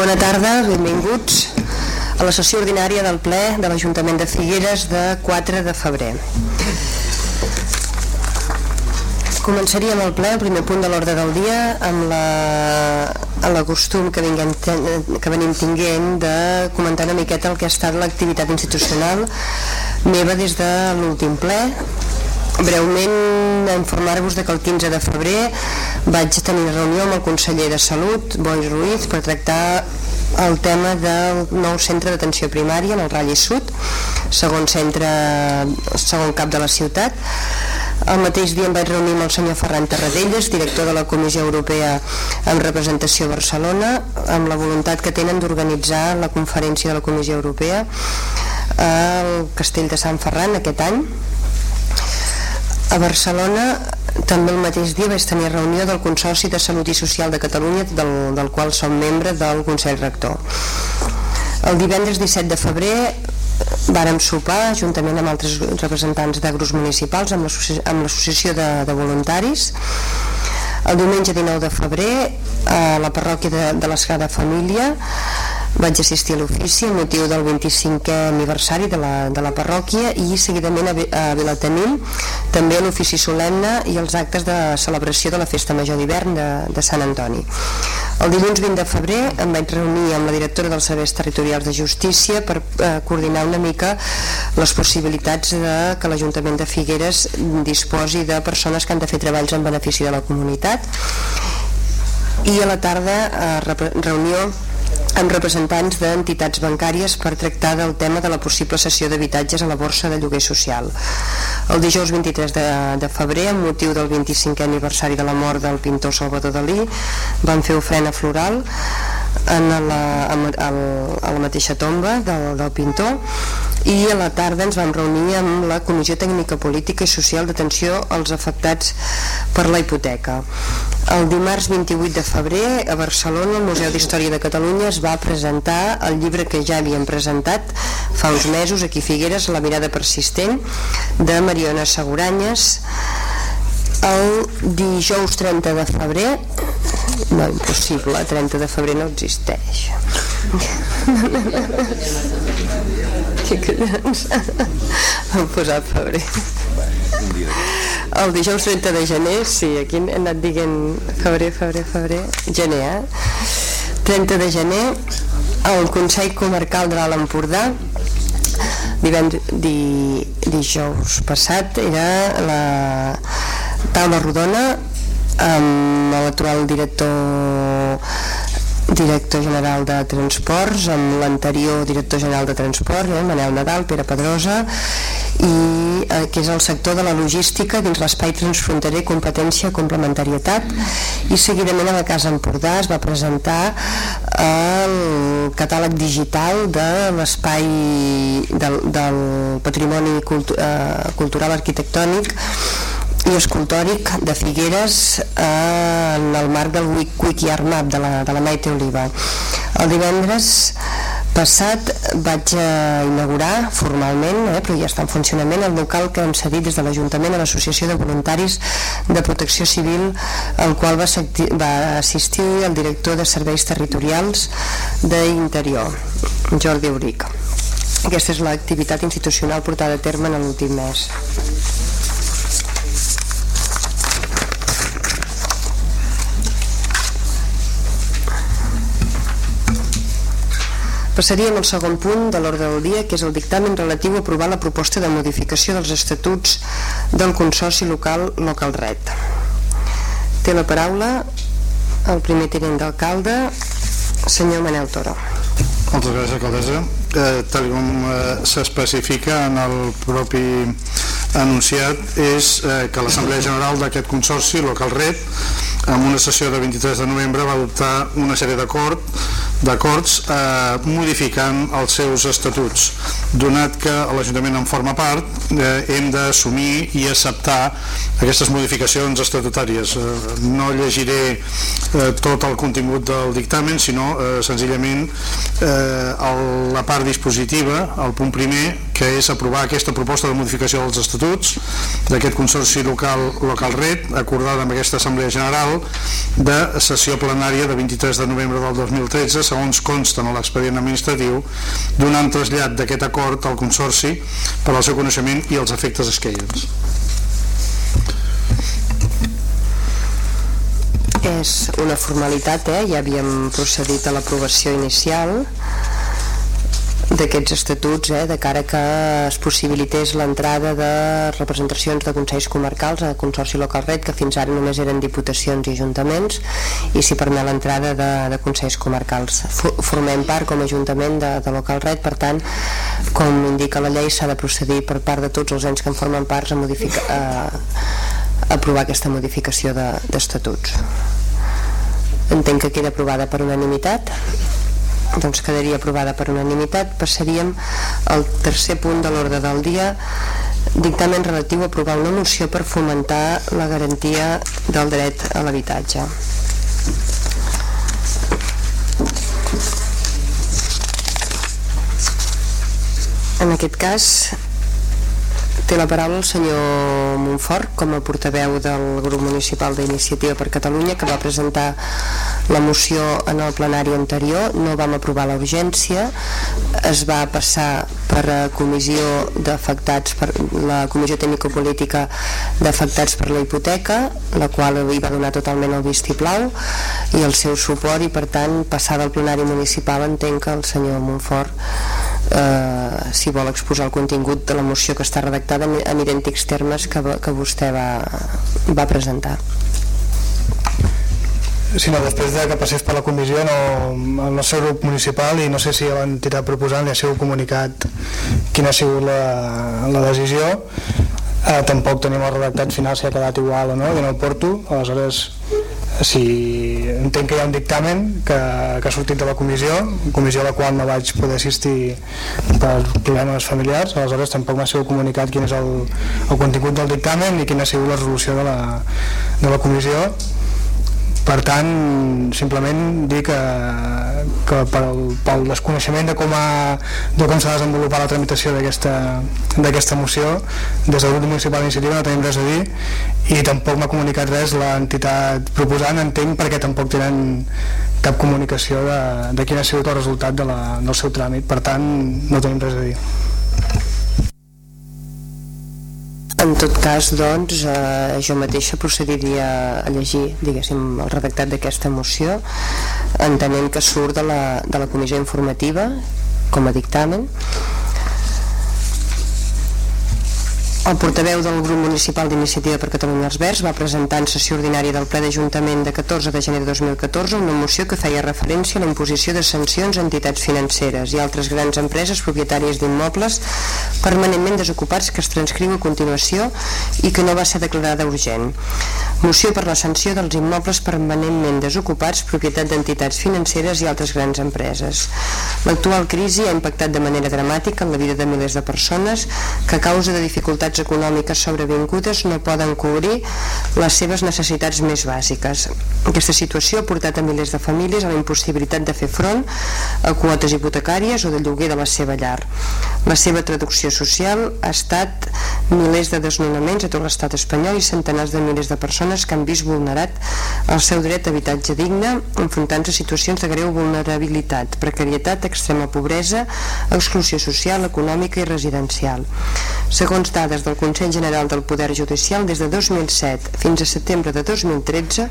Bona tarda, benvinguts a la sessió ordinària del ple de l'Ajuntament de Figueres de 4 de febrer. Començaríem el ple, el primer punt de l'ordre del dia, amb la, la que, que venim tinguent de comentar una miqueta el que ha estat l'activitat institucional meva des de l'últim ple, breument informar-vos que el 15 de febrer vaig tenir reunió amb el conseller de Salut, Bois Ruiz, per tractar el tema del nou centre d'atenció primària en el Ralli Sud, segon centre, segon cap de la ciutat. El mateix dia em vaig reunir amb el senyor Ferran Tarradellas, director de la Comissió Europea en representació a Barcelona, amb la voluntat que tenen d'organitzar la conferència de la Comissió Europea al Castell de Sant Ferran aquest any a Barcelona també el mateix dia vaig tenir reunió del Consorci de Salut i Social de Catalunya del, del qual som membre del Consell Rector. El divendres 17 de febrer vàrem sopar juntament amb altres representants de grups municipals amb l'associació de, de voluntaris el diumenge 19 de febrer a la parròquia de, de l'Escada Família vaig assistir a l'ofici a motiu del 25è aniversari de la, de la parròquia i seguidament a Vilatenim també a l'ofici solemne i els actes de celebració de la Festa Major d'hivern de, de Sant Antoni. El dilluns 20 de febrer em vaig reunir amb la directora dels serveis territorials de justícia per eh, coordinar una mica les possibilitats de que l'Ajuntament de Figueres disposi de persones que han de fer treballs en benefici de la comunitat i a la tarda eh, reunió amb representants d'entitats bancàries per tractar del tema de la possible cessió d'habitatges a la borsa de lloguer social. El dijous 23 de, de febrer, amb motiu del 25è aniversari de la mort del pintor Salvador Dalí, van fer ofrena floral en la, a, la mateixa tomba del, del pintor i a la tarda ens vam reunir amb la Comissió Tècnica Política i Social d'Atenció als afectats per la hipoteca. El dimarts 28 de febrer a Barcelona el Museu d'Història de Catalunya es va presentar el llibre que ja havíem presentat fa uns mesos aquí a Figueres, La mirada persistent de Mariona Seguranyes el dijous 30 de febrer no, impossible, 30 de febrer no existeix que collons vam posar febrer el dijous 30 de gener sí, aquí hem anat dient febrer, febrer, febrer gener, eh? 30 de gener el Consell Comarcal de l'Alt Empordà divendres, di, dijous passat era la taula rodona amb l'actual director director general de Transports, amb l'anterior director general de Transport, eh, Manel Nadal, Pere Pedrosa, i eh, que és el sector de la logística dins l'espai transfronterer competència complementarietat i seguidament a la Casa Empordà es va presentar el catàleg digital de l'espai del, del patrimoni cultu eh, cultural arquitectònic i escultòric de Figueres eh, en el marc del Wiki Art Map de la, de la Maite Oliva. El divendres passat vaig eh, inaugurar formalment, eh, però ja està en funcionament, el local que hem cedit des de l'Ajuntament a l'Associació de Voluntaris de Protecció Civil, al qual va, va assistir el director de Serveis Territorials d'Interior, Jordi Uric. Aquesta és l'activitat institucional portada a terme en l'últim mes. Passaríem al segon punt de l'ordre del dia, que és el dictamen relatiu a aprovar la proposta de modificació dels estatuts del Consorci Local Local Red. Té la paraula el primer tinent d'alcalde, senyor Manel Toro. Moltes gràcies, alcaldessa. Eh, tal com eh, s'especifica en el propi anunciat és eh, que l'Assemblea General d'aquest Consorci Local Red en una sessió de 23 de novembre va adoptar una sèrie d'acords eh, modificant els seus estatuts. Donat que l'Ajuntament en forma part, eh, hem d'assumir i acceptar aquestes modificacions estatutàries. Eh, no llegiré eh, tot el contingut del dictamen, sinó eh, senzillament eh, el, la part dispositiva, el punt primer, que és aprovar aquesta proposta de modificació dels estatuts d'aquest Consorci Local, local Red, acordada amb aquesta Assemblea General de sessió plenària de 23 de novembre del 2013, segons consta en l'expedient administratiu, donant trasllat d'aquest acord al Consorci per al seu coneixement i els efectes esqueients. És una formalitat, eh? ja havíem procedit a l'aprovació inicial d'aquests estatuts eh, de cara que es possibilités l'entrada de representacions de consells comarcals a Consorci Local Red que fins ara només eren diputacions i ajuntaments i si permet l'entrada de, de consells comarcals. Formem part com a ajuntament de, de Local Red per tant com indica la llei s'ha de procedir per part de tots els anys que en formen parts a, a, a aprovar aquesta modificació d'estatuts. De, entenc que queda aprovada per unanimitat doncs quedaria aprovada per unanimitat. Passaríem al tercer punt de l'ordre del dia. Dictamen relatiu a aprovar una moció per fomentar la garantia del dret a l'habitatge. En aquest cas té la paraula el senyor Montfort com a portaveu del grup municipal d'Iniciativa per Catalunya que va presentar la moció en el plenari anterior no vam aprovar la urgència. Es va passar per a comissió d'afectats per la comissió tècnico-política d'afectats per la hipoteca la qual li va donar totalment el vistiplau i el seu suport i per tant passada al plenari municipal entenc que el senyor Montfort eh, si vol exposar el contingut de la moció que està redactada en, en idèntics termes que, que vostè va, va presentar sinó després de que passés per la comissió no, el nostre grup municipal i no sé si l'entitat proposant li ha comunicat quina ha sigut la, la decisió eh, tampoc tenim el redactat final si ha quedat igual o no, jo no el porto. Aleshores si entenc que hi ha un dictamen que, que ha sortit de la comissió comissió a la qual no vaig poder assistir per problemes familiars aleshores tampoc m'ha sigut comunicat quin és el, el contingut del dictamen i quina ha sigut la resolució de la, de la comissió per tant simplement dir que, que pel, pel desconeixement de com, ha, de com s'ha desenvolupat la tramitació d'aquesta moció des del grup municipal d'iniciativa no tenim res a dir i tampoc m'ha comunicat res l'entitat proposant entenc perquè tampoc tenen cap comunicació de, de quin ha sigut el resultat de la, del seu tràmit. Per tant no tenim res a dir En tot cas, doncs, eh, jo mateixa procediria a llegir, diguéssim, el redactat d'aquesta moció, entenent que surt de la, de la comissió informativa com a dictamen, El portaveu del grup municipal d'Iniciativa per Catalunya als Verds va presentar en sessió ordinària del ple d'Ajuntament de 14 de gener de 2014 una moció que feia referència a la imposició de sancions a entitats financeres i altres grans empreses propietàries d'immobles permanentment desocupats que es transcriu a continuació i que no va ser declarada urgent. Moció per la sanció dels immobles permanentment desocupats propietat d'entitats financeres i altres grans empreses. L'actual crisi ha impactat de manera dramàtica en la vida de milers de persones que a causa de dificultats necessitats econòmiques sobrevingudes no poden cobrir les seves necessitats més bàsiques. Aquesta situació ha portat a milers de famílies a la impossibilitat de fer front a quotes hipotecàries o de lloguer de la seva llar. La seva traducció social ha estat milers de desnonaments a tot l'estat espanyol i centenars de milers de persones que han vist vulnerat el seu dret a habitatge digne enfrontant-se a situacions de greu vulnerabilitat, precarietat, extrema pobresa, exclusió social, econòmica i residencial. Segons dades dades del Consell General del Poder Judicial des de 2007 fins a setembre de 2013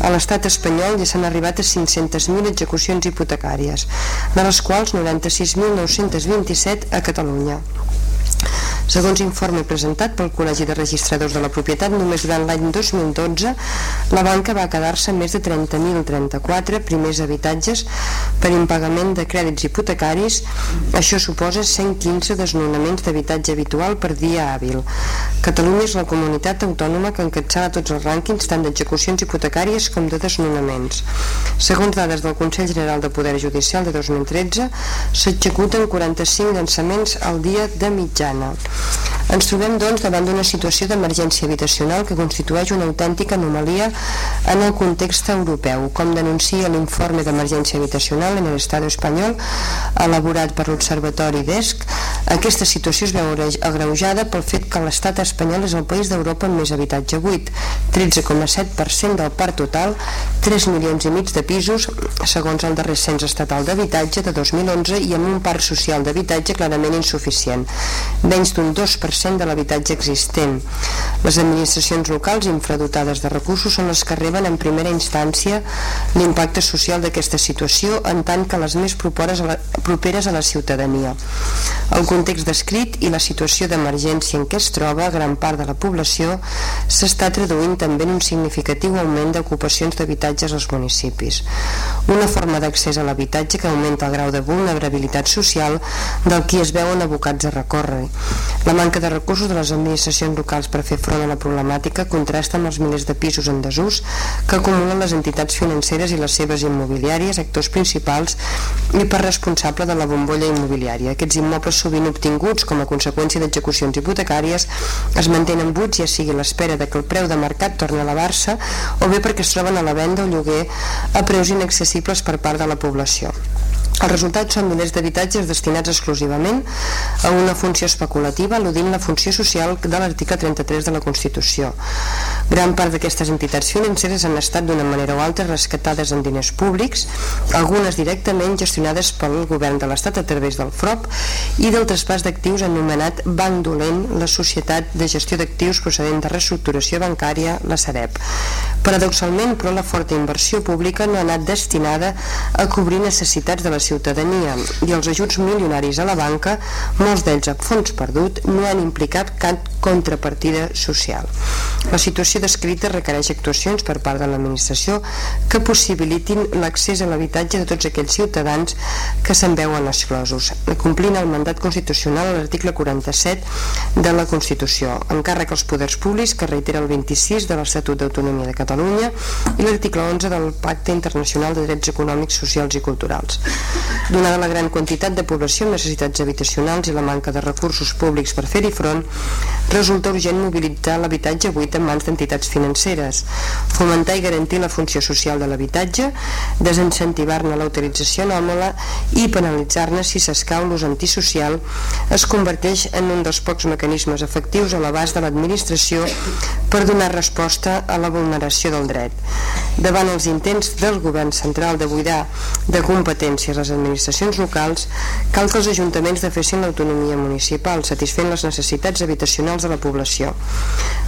a l'estat espanyol ja s'han arribat a 500.000 execucions hipotecàries de les quals 96.927 a Catalunya Segons informe presentat pel Col·legi de Registradors de la Propietat, només durant l'any 2012 la banca va quedar-se més de 30.034 primers habitatges per impagament de crèdits hipotecaris. Això suposa 115 desnonaments d'habitatge habitual per dia hàbil. Catalunya és la comunitat autònoma que encatçava tots els rànquings tant d'execucions hipotecàries com de desnonaments. Segons dades del Consell General de Poder Judicial de 2013, s'executen 45 llançaments al dia de mitjana. Ens trobem, doncs, davant d'una situació d'emergència habitacional que constitueix una autèntica anomalia en el context europeu, com denuncia l'informe d'emergència habitacional en l'Estat espanyol elaborat per l'Observatori d'ESC. Aquesta situació es veu agreujada pel fet que l'estat espanyol és el país d'Europa amb més habitatge buit, 13,7% del parc total, 3 milions i mig de pisos, segons el darrer cens estatal d'habitatge de 2011 i amb un parc social d'habitatge clarament insuficient, menys d'un 2% de l'habitatge existent. Les administracions locals infradotades de recursos són les que reben en primera instància l'impacte social d'aquesta situació en tant que les més properes a la, properes a la ciutadania. El context descrit i la situació d'emergència en què es troba gran part de la població s'està traduint també en un significatiu augment d'ocupacions d'habitatges als municipis. Una forma d'accés a l'habitatge que augmenta el grau de vulnerabilitat social del qui es veuen abocats a recórrer. La manca de recursos de les administracions locals per fer front a la problemàtica contrasta amb els milers de pisos en desús que acumulen les entitats financeres i les seves immobiliàries, actors principals i per responsable de la bombolla immobiliària. Aquests immobles sovint obtinguts com a conseqüència d'execucions hipotecàries es mantenen buits ja sigui l'espera de que el preu de mercat torni a elevar-se o bé perquè es troben a la venda o lloguer a preus inaccessibles per part de la població. Els resultats són milers d'habitatges destinats exclusivament a una funció especulativa, al·ludint la funció social de l'article 33 de la Constitució. Gran part d'aquestes entitats financeres han estat d'una manera o altra rescatades en diners públics, algunes directament gestionades pel govern de l'Estat a través del FROP i del traspàs d'actius anomenat Banc Dolent, la Societat de Gestió d'Actius procedent de reestructuració bancària, la Sareb. Paradoxalment, però, la forta inversió pública no ha anat destinada a cobrir necessitats de la ciutadania i els ajuts milionaris a la banca, molts d'ells a fons perdut, no han implicat cap contrapartida social. La situació descrita requereix actuacions per part de l'administració que possibilitin l'accés a l'habitatge de tots aquells ciutadans que se'n veuen exclosos, complint el mandat constitucional a l'article 47 de la Constitució, encàrrec als poders públics que reitera el 26 de l'Estatut d'Autonomia de Catalunya i l'article 11 del Pacte Internacional de Drets Econòmics, Socials i Culturals. Donada la gran quantitat de població amb necessitats habitacionals i la manca de recursos públics per fer-hi front, resulta urgent mobilitzar l'habitatge buit en mans d'entitats financeres, fomentar i garantir la funció social de l'habitatge, desincentivar-ne la utilització i penalitzar-ne si s'escau l'ús antisocial es converteix en un dels pocs mecanismes efectius a l'abast de l'administració per donar resposta a la vulneració del dret. Davant els intents del govern central de buidar de competències les administracions locals, cal que els ajuntaments defessin l'autonomia municipal, satisfent les necessitats habitacionals de la població.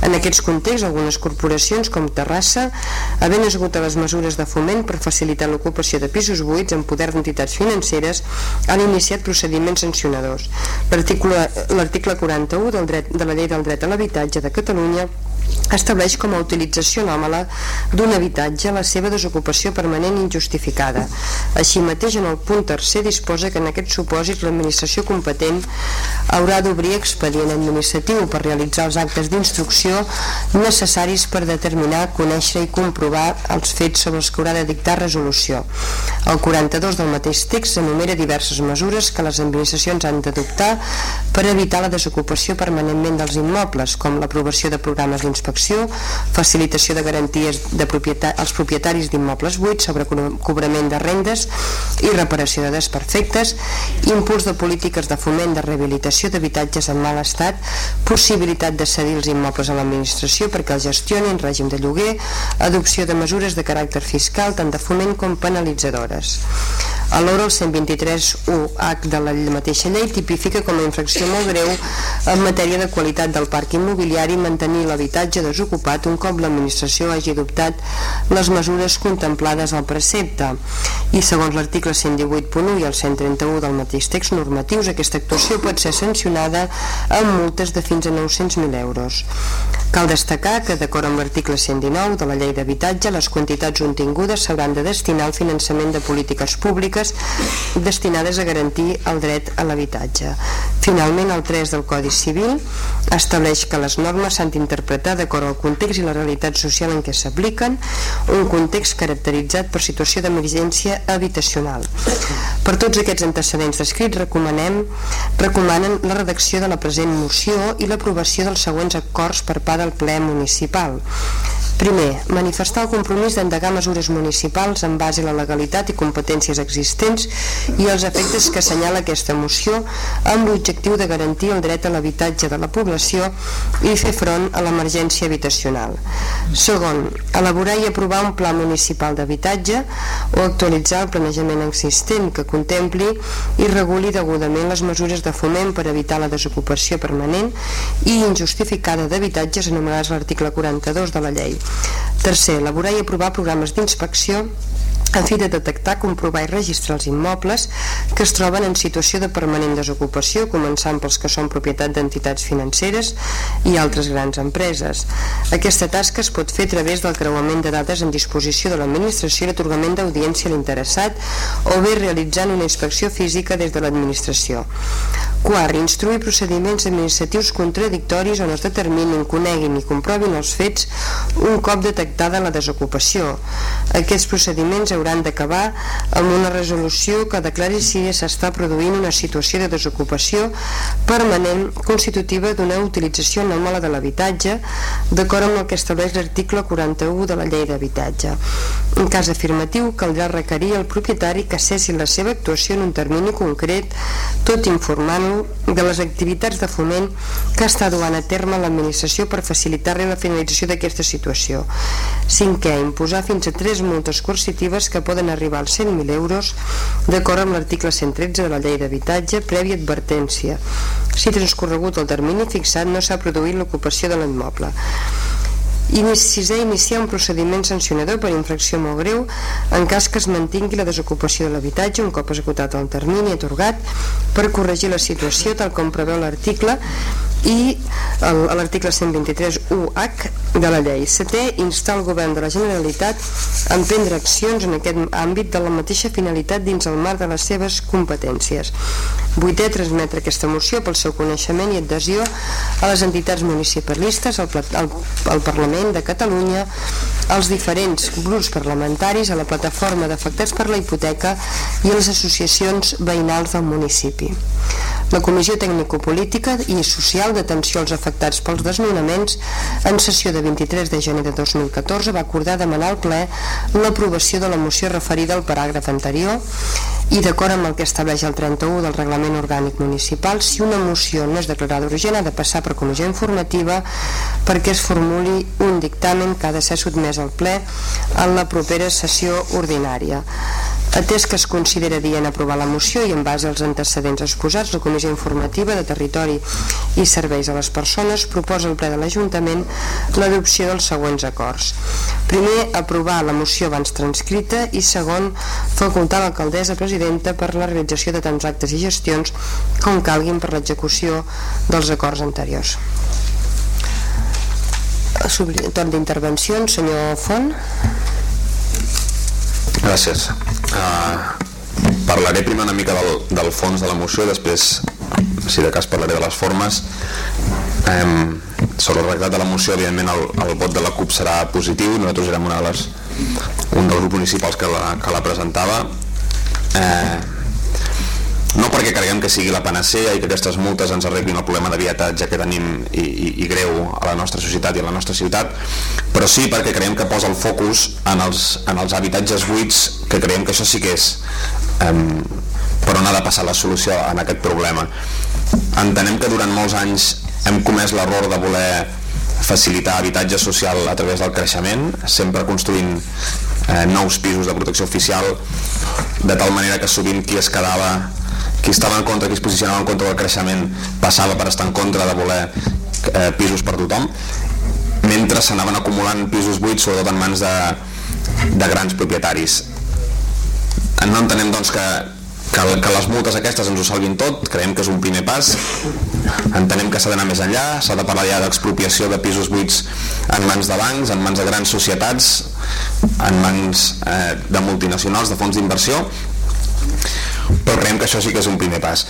En aquests contexts, algunes corporacions, com Terrassa, havent esgotat les mesures de foment per facilitar l'ocupació de pisos buits en poder d'entitats financeres, han iniciat procediments sancionadors. L'article 41 del dret, de la Llei del Dret a l'Habitatge de Catalunya estableix com a utilització anòmala d'un habitatge la seva desocupació permanent injustificada. Així mateix, en el punt tercer disposa que en aquest supòsit l'administració competent haurà d'obrir expedient administratiu per realitzar els actes d'instrucció necessaris per determinar, conèixer i comprovar els fets sobre els que haurà de dictar resolució. El 42 del mateix text enumera diverses mesures que les administracions han d'adoptar per evitar la desocupació permanentment dels immobles, com l'aprovació de programes inspecció, facilitació de garanties de propietat, als propietaris d'immobles buits sobre cobrament de rendes i reparació de desperfectes, impuls de polítiques de foment de rehabilitació d'habitatges en mal estat, possibilitat de cedir els immobles a l'administració perquè els gestioni en règim de lloguer, adopció de mesures de caràcter fiscal tant de foment com penalitzadores. Alhora, el 123.1h de la mateixa llei tipifica com a infracció molt greu en matèria de qualitat del parc immobiliari mantenir l'habitatge desocupat un cop l'administració hagi adoptat les mesures contemplades al precepte. I segons l'article 118.1 i el 131 del mateix text normatius, aquesta actuació pot ser sancionada amb multes de fins a 900.000 euros. Cal destacar que, d'acord amb l'article 119 de la Llei d'Habitatge, les quantitats obtingudes s'hauran de destinar al finançament de polítiques públiques destinades a garantir el dret a l'habitatge. Finalment, el 3 del Codi Civil estableix que les normes s'han d'interpretar d'acord al context i la realitat social en què s'apliquen, un context caracteritzat per situació d'emergència habitacional. Per tots aquests antecedents descrits recomanem, recomanen la redacció de la present moció i l'aprovació dels següents acords per part del ple municipal. Primer, manifestar el compromís d'endegar mesures municipals en base a la legalitat i competències existents i els efectes que assenyala aquesta moció amb l'objectiu de garantir el dret a l'habitatge de la població i fer front a l'emergència habitacional. Segon, elaborar i aprovar un pla municipal d'habitatge o actualitzar el planejament existent que contempli i reguli degudament les mesures de foment per evitar la desocupació permanent i injustificada d'habitatges anomenades l'article 42 de la llei Tercer, elaborar i aprovar programes d'inspecció a fi de detectar, comprovar i registrar els immobles que es troben en situació de permanent desocupació, començant pels que són propietat d'entitats financeres i altres grans empreses. Aquesta tasca es pot fer a través del creuament de dades en disposició de l'administració i l'atorgament d'audiència a l'interessat o bé realitzant una inspecció física des de l'administració. Quart, instruir procediments administratius contradictoris on es determinin, coneguin i comprovin els fets un cop detectada la desocupació. Aquests procediments hauran d'acabar amb una resolució que declari si s'està produint una situació de desocupació permanent constitutiva d'una utilització anòmala de l'habitatge d'acord amb el que estableix l'article 41 de la llei d'habitatge. En cas afirmatiu, caldrà requerir al propietari que cessi la seva actuació en un termini concret, tot informant de les activitats de foment que està duant a terme l'administració per facilitar-li la finalització d'aquesta situació. Cinquè, imposar fins a tres multes coercitives que poden arribar als 100.000 euros d'acord amb l'article 113 de la llei d'habitatge prèvia advertència si transcorregut el termini fixat no s'ha produït l'ocupació de l'immoble. I sisè, iniciar un procediment sancionador per infracció molt greu en cas que es mantingui la desocupació de l'habitatge un cop executat el termini atorgat per corregir la situació tal com preveu l'article i l'article 123 UH de la llei. Setè, instar el govern de la Generalitat a emprendre accions en aquest àmbit de la mateixa finalitat dins el marc de les seves competències. Vuitè, transmetre aquesta moció pel seu coneixement i adhesió a les entitats municipalistes, al, al, al Parlament de Catalunya, als diferents grups parlamentaris, a la plataforma d'afectats per la hipoteca i a les associacions veïnals del municipi. La Comissió Tècnico-Política i Social d'Atenció als Afectats pels Desnonaments en sessió de 23 de gener de 2014 va acordar demanar al ple l'aprovació de la moció referida al paràgraf anterior i d'acord amb el que estableix el 31 del Reglament Orgànic Municipal, si una moció no és declarada urgent ha de passar per comissió informativa perquè es formuli un dictamen que ha de ser sotmès al ple en la propera sessió ordinària. Atès que es considera dient aprovar la moció i en base als antecedents exposats, la Comissió Informativa de Territori i Serveis a les Persones proposa al ple de l'Ajuntament l'adopció dels següents acords. Primer, aprovar la moció abans transcrita i segon, facultar l'alcaldessa presidenta per la realització de tants actes i gestions com calguin per l'execució dels acords anteriors. Torn d'intervencions, senyor Font. Gràcies. Uh, parlaré primer una mica del, del fons de la moció, després, si de cas, parlaré de les formes. Um, sobre el redactat de la moció, evidentment, el, el vot de la CUP serà positiu. Nosaltres érem una de les, un dels grups municipals que la, que la presentava. Eh, no perquè creguem que sigui la panacea i que aquestes multes ens arreglin el problema de viatatge que tenim i, i, i greu a la nostra societat i a la nostra ciutat, però sí perquè creiem que posa el focus en els, en els habitatges buits, que creiem que això sí que és um, per on ha de passar la solució en aquest problema. Entenem que durant molts anys hem comès l'error de voler facilitar habitatge social a través del creixement, sempre construint eh, nous pisos de protecció oficial, de tal manera que sovint qui es quedava qui estava en contra, qui es posicionava en contra del creixement passava per estar en contra de voler eh, pisos per tothom mentre s'anaven acumulant pisos buits sobretot en mans de, de grans propietaris. No entenem doncs que, que, que les multes aquestes ens ho salvin tot, creiem que és un primer pas. Entenem que s'ha d'anar més enllà s'ha de parlar ja d'expropiació de pisos buits en mans de bancs, en mans de grans societats en mans eh, de multinacionals, de fons d'inversió però creiem que això sí que és un primer pas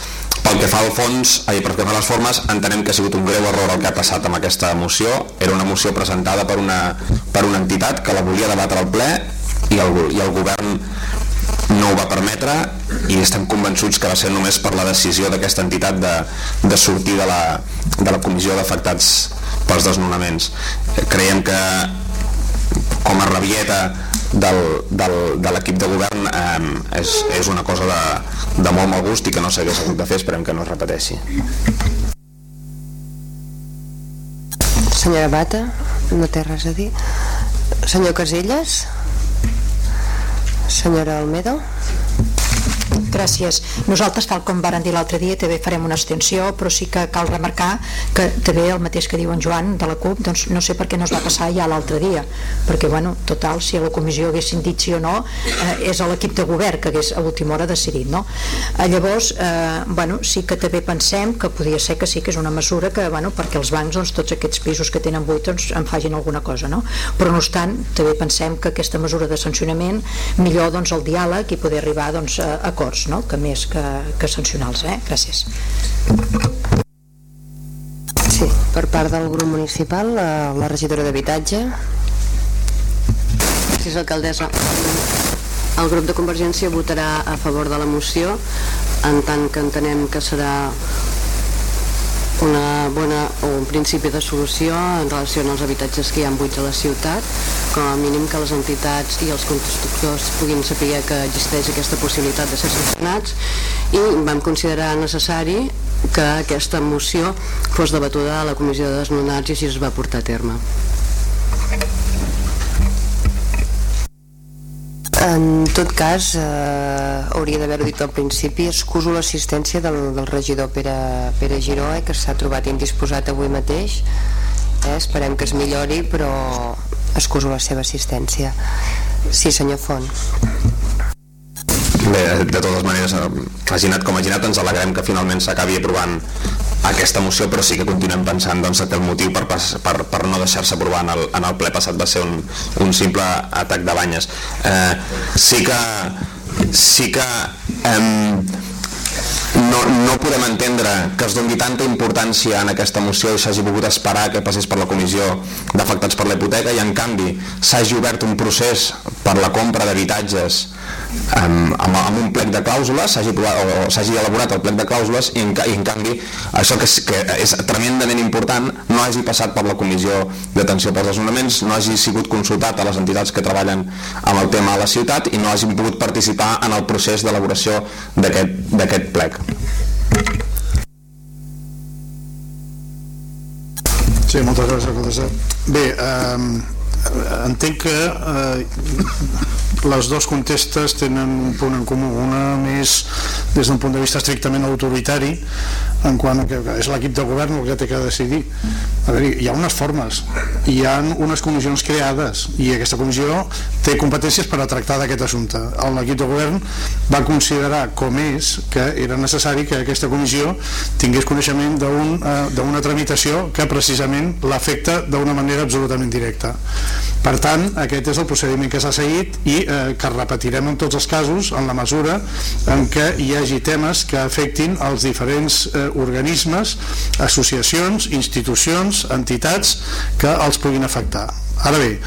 pel que fa al fons, ai, pel que fa a les formes entenem que ha sigut un greu error el que ha passat amb aquesta moció, era una moció presentada per una, per una entitat que la volia debatre al ple i el, i el govern no ho va permetre i estem convençuts que va ser només per la decisió d'aquesta entitat de, de sortir de la, de la comissió d'afectats pels desnonaments. Creiem que com a rabieta del, del, de l'equip de govern eh, és, és una cosa de, de molt mal gust i que no s'hagués hagut de fer, esperem que no es repeteixi. Senyora Bata, no té res a dir. Senyor Caselles? Senyora Almedo? Gràcies. Nosaltres, tal com varen dir l'altre dia, també farem una extensió, però sí que cal remarcar que també el mateix que diu en Joan de la CUP, doncs no sé per què no es va passar ja l'altre dia, perquè, bueno, total, si a la comissió haguessin dit sí o no, eh, és a l'equip de govern que hagués a última hora decidit, no? Eh, llavors, eh, bueno, sí que també pensem que podria ser que sí que és una mesura que, bueno, perquè els bancs, doncs, tots aquests pisos que tenen buits, doncs, en fagin alguna cosa, no? Però, no obstant, també pensem que aquesta mesura de sancionament millor, doncs, el diàleg i poder arribar, doncs, a acords, no? que més que, que sancionar-los. Eh? Gràcies. Sí, per part del grup municipal, la, la regidora d'habitatge. Gràcies, alcaldessa. El grup de Convergència votarà a favor de la moció en tant que entenem que serà una bona o un principi de solució en relació als habitatges que hi ha buits a la ciutat, com a mínim que les entitats i els constructors puguin saber que existeix aquesta possibilitat de ser sancionats i vam considerar necessari que aquesta moció fos debatuda a la Comissió de Desnonats i així es va portar a terme. En tot cas, eh, hauria d'haver-ho dit al principi, excuso l'assistència del, del regidor Pere, Pere Giró, eh, que s'ha trobat indisposat avui mateix. Eh, esperem que es millori, però excuso la seva assistència. Sí, senyor Font. Bé, de totes maneres, imaginat com imaginat, ens alegrem que finalment s'acabi aprovant aquesta moció, però sí que continuem pensant doncs, que el motiu per, per, per no deixar-se aprovar en el, en el ple passat va ser un, un simple atac de banyes. Eh, sí que sí que eh, no, no podem entendre que es doni tanta importància en aquesta moció i s'hagi pogut esperar que passés per la comissió d'afectats per la hipoteca i en canvi s'hagi obert un procés per la compra d'habitatges amb, amb, amb un plec de clàusules s'hagi elaborat el plec de clàusules i en, i en canvi això que és, que és tremendament important no hagi passat per la comissió d'atenció pels desnonaments, no hagi sigut consultat a les entitats que treballen amb el tema a la ciutat i no hagin pogut participar en el procés d'elaboració d'aquest plec. Sí, moltes gràcies, Bé, eh, entenc que eh, les dues contestes tenen un punt en comú. Una més des d'un punt de vista estrictament autoritari en quant que és l'equip de govern el que té que decidir. A veure, hi ha unes formes. Hi ha unes comissions creades i aquesta comissió té competències per a tractar d'aquest assumpte. L'equip de govern va considerar com és que era necessari que aquesta comissió tingués coneixement d'una un, eh, tramitació que precisament l'afecta d'una manera absolutament directa per tant, aquest és el procediment que s'ha seguit i eh, que repetirem en tots els casos en la mesura en què hi hagi temes que afectin els diferents eh, organismes, associacions, institucions, entitats que els puguin afectar. Ara bé,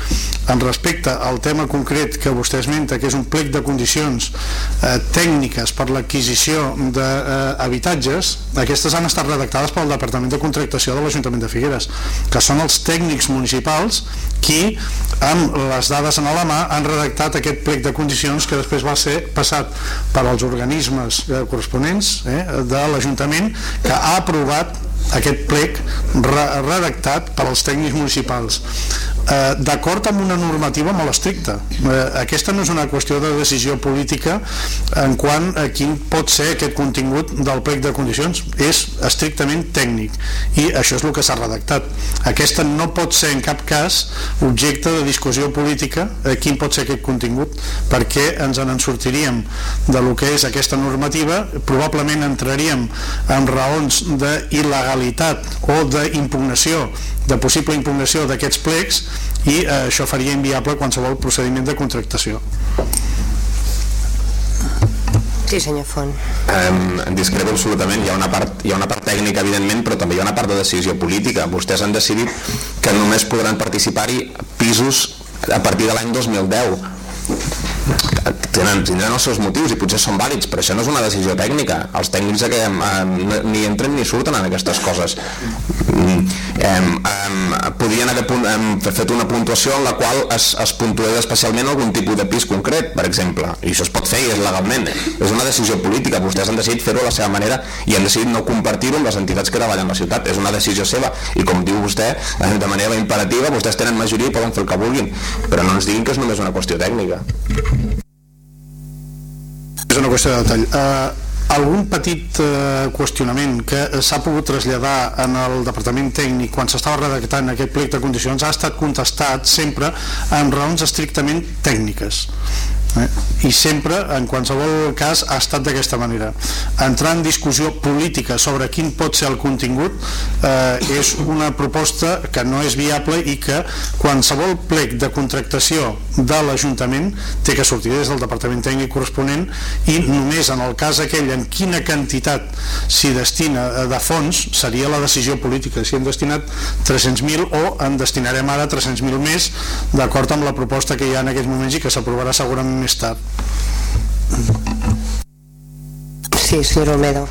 en respecte al tema concret que vostè esmenta, que és un plec de condicions eh, tècniques per l'adquisició d'habitatges, eh, aquestes han estat redactades pel Departament de Contractació de l'Ajuntament de Figueres, que són els tècnics municipals qui, amb les dades en la mà, han redactat aquest plec de condicions que després va ser passat per als organismes eh, corresponents eh, de l'Ajuntament que ha aprovat aquest plec redactat per als tècnics municipals eh, d'acord amb una normativa molt estricta. Eh, aquesta no és una qüestió de decisió política en quant a quin pot ser aquest contingut del plec de condicions. És estrictament tècnic i això és el que s'ha redactat. Aquesta no pot ser en cap cas objecte de discussió política eh, quin pot ser aquest contingut perquè ens en sortiríem de lo que és aquesta normativa, probablement entraríem en raons d'il·legalitat o d'impugnació de possible impugnació d'aquests plecs i eh, això faria inviable qualsevol procediment de contractació. Sí, senyor Font. Um, discrepo absolutament. Hi ha, una part, hi ha una part tècnica, evidentment, però també hi ha una part de decisió política. Vostès han decidit que només podran participar-hi pisos a partir de l'any 2010 tenen, tindran els seus motius i potser són vàlids, però això no és una decisió tècnica. Els tècnics que, eh, ni entren ni surten en aquestes coses. Mm, eh, eh, podrien haver eh, fet una puntuació en la qual es, es puntués especialment algun tipus de pis concret, per exemple, i això es pot fer i és legalment. És una decisió política, vostès han decidit fer-ho a la seva manera i han decidit no compartir-ho amb les entitats que treballen a la ciutat. És una decisió seva i com diu vostè, eh, de manera imperativa, vostès tenen majoria i poden fer el que vulguin, però no ens diguin que és només una qüestió tècnica. És una qüestió de detall. Uh, algun petit uh, qüestionament que s'ha pogut traslladar en el departament tècnic quan s'estava redactant aquest plec de condicions ha estat contestat sempre amb raons estrictament tècniques Eh? i sempre, en qualsevol cas ha estat d'aquesta manera entrar en discussió política sobre quin pot ser el contingut eh, és una proposta que no és viable i que qualsevol plec de contractació de l'Ajuntament té que sortir des del Departament Tècnic corresponent i només en el cas aquell en quina quantitat s'hi destina eh, de fons seria la decisió política si hem destinat 300.000 o en destinarem ara 300.000 més d'acord amb la proposta que hi ha en aquests moments i que s'aprovarà segurament més tard. Sí, senyor Olmedo.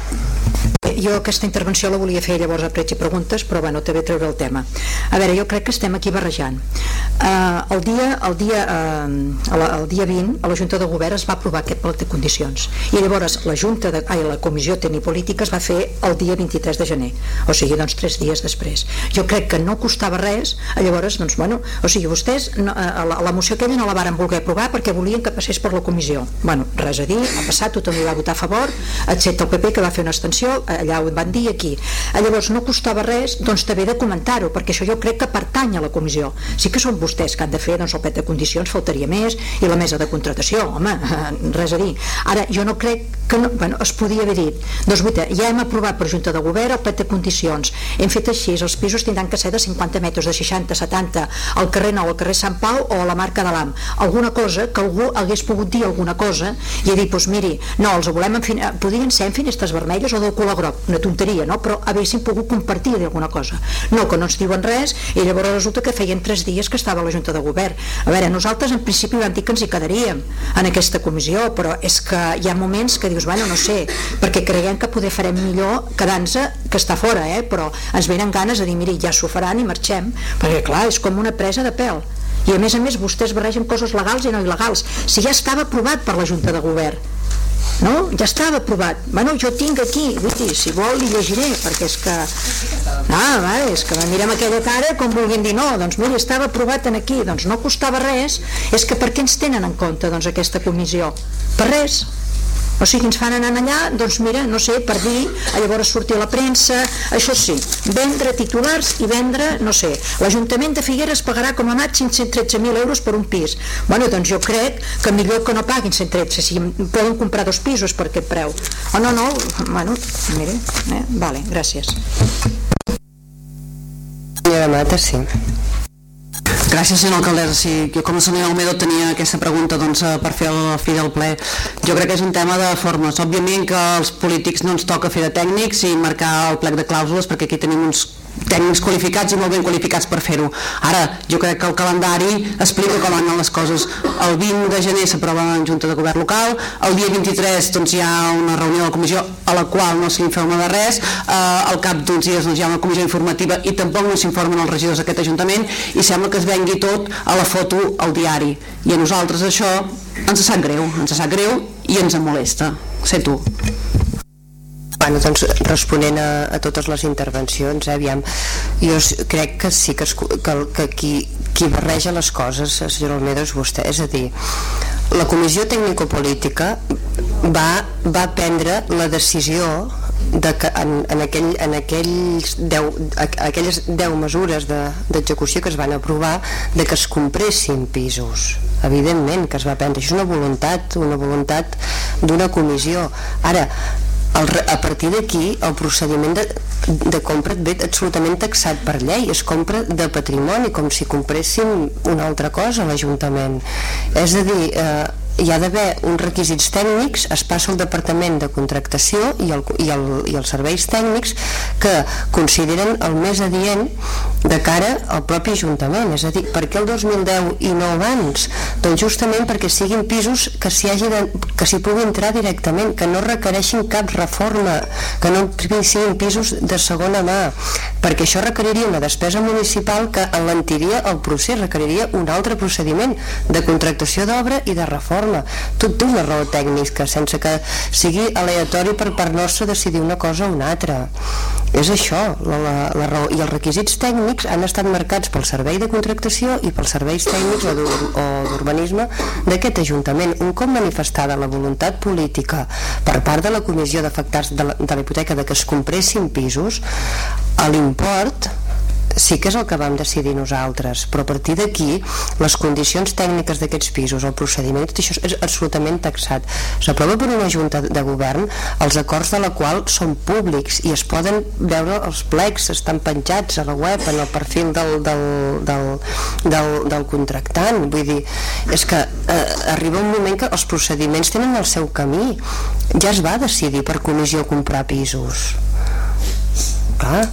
Jo aquesta intervenció la volia fer llavors a preig i preguntes, però bueno, també treure el tema. A veure, jo crec que estem aquí barrejant. Uh, el, dia, el, dia, uh, el dia 20 a la Junta de Govern es va aprovar aquest pla de condicions i llavors la Junta de, ai, la Comissió Tècnica Política es va fer el dia 23 de gener, o sigui, doncs tres dies després. Jo crec que no costava res, llavors, doncs, bueno, o sigui, vostès no, uh, la, la moció aquella no la varen voler aprovar perquè volien que passés per la comissió. Bueno, res a dir, ha passat, tothom hi va votar a favor, excepte el PP que va fer una extensió, allà ho van dir aquí. Llavors no costava res doncs també de comentar-ho, perquè això jo crec que pertany a la comissió. Sí que són vostès que han de fer doncs, el pet de condicions, faltaria més, i la mesa de contratació, home, res a dir. Ara, jo no crec que no, bueno, es podia haver dit, doncs guita, ja hem aprovat per Junta de Govern el pet de condicions, hem fet així, els pisos tindran que ser de 50 metres, de 60, 70, al carrer Nou, al carrer Sant Pau o a la marca de l'AM. Alguna cosa que algú hagués pogut dir alguna cosa i dir, doncs miri, no, els volem en fin... podrien ser en finestres vermelles o del color groc, una tonteria, no? però haguéssim pogut compartir d'alguna cosa. No, que no ens diuen res i llavors resulta que feien tres dies que estava la Junta de Govern. A veure, nosaltres en principi vam dir que ens hi quedaríem en aquesta comissió, però és que hi ha moments que dius, bueno, no sé, perquè creiem que poder farem millor quedant-nos que està fora, eh? però ens venen ganes de dir, miri, ja s'ho faran i marxem, perquè clar, és com una presa de pèl. I a més a més vostès barregen coses legals i no il·legals. Si ja estava aprovat per la Junta de Govern, no? ja estava aprovat. Bueno, jo tinc aquí, vull dir, si vol li llegiré perquè és que ah, va, és que mirem aquella cara com vulguin dir no, doncs mira, estava aprovat en aquí. Doncs no costava res, és que per què ens tenen en compte doncs aquesta comissió? Per res, o sigui, ens fan anar allà, doncs mira, no sé, per dir, llavors sortir a la premsa, això sí, vendre titulars i vendre, no sé, l'Ajuntament de Figueres pagarà com a màxim 113.000 euros per un pis. Bueno, doncs jo crec que millor que no paguin 113, si poden comprar dos pisos per aquest preu. O oh, no, no, bueno, mire, eh? vale, gràcies. Senyora Mata, sí. Gràcies, senyor alcaldessa. Sí, jo com a senyor Almedo tenia aquesta pregunta doncs, eh, per fer el fi del ple. Jo crec que és un tema de formes. Òbviament que als polítics no ens toca fer de tècnics i marcar el plec de clàusules perquè aquí tenim uns tècnics qualificats i molt ben qualificats per fer-ho. Ara, jo crec que el calendari explica com anen les coses. El 20 de gener s'aprova en Junta de Govern Local, el dia 23 doncs, hi ha una reunió de la comissió a la qual no s'informa de res, eh, al cap d'uns dies doncs, hi ha una comissió informativa i tampoc no s'informen els regidors d'aquest Ajuntament i sembla que es vengui tot a la foto al diari. I a nosaltres això ens sap greu, ens sap greu i ens molesta. Sé tu. Bueno, doncs responent a, a totes les intervencions, eh, aviam, jo crec que sí que, es, que, que qui, qui barreja les coses, eh, senyor Almeida, és vostè, és a dir, la comissió tècnico-política va, va prendre la decisió de que en, en, aquell, en aquells 10, aquelles 10 mesures d'execució de, que es van aprovar de que es compressin pisos. Evidentment que es va prendre, això és una voluntat una voluntat d'una comissió. Ara el, a partir d'aquí el procediment de, de compra et ve absolutament taxat per llei. Es compra de patrimoni com si compressin una altra cosa a l'Ajuntament. És a dir, eh, hi ha d'haver uns requisits tècnics, es passa al Departament de Contractació i, el, i, el, i els serveis tècnics que consideren el més adient de cara al propi Ajuntament. És a dir, per què el 2010 i no abans? Doncs justament perquè siguin pisos que s'hi s'hi pugui entrar directament, que no requereixin cap reforma, que no siguin pisos de segona mà, perquè això requeriria una despesa municipal que alentiria el procés, requeriria un altre procediment de contractació d'obra i de reforma. Tot té una raó tècnica, sense que sigui aleatori per part nostra decidir una cosa o una altra. És això, la, la, la raó. I els requisits tècnics han estat marcats pel servei de contractació i pels serveis tècnics o d'urbanisme d'aquest Ajuntament. Un cop manifestada la voluntat política per part de la Comissió d'Afectats de la Hipoteca de que es compressin pisos, l'import sí que és el que vam decidir nosaltres, però a partir d'aquí les condicions tècniques d'aquests pisos, el procediment, tot això és absolutament taxat. S'aprova per una junta de govern els acords de la qual són públics i es poden veure els plecs, estan penjats a la web, en el perfil del, del, del, del, del contractant. Vull dir, és que eh, arriba un moment que els procediments tenen el seu camí. Ja es va decidir per comissió comprar pisos. Clar,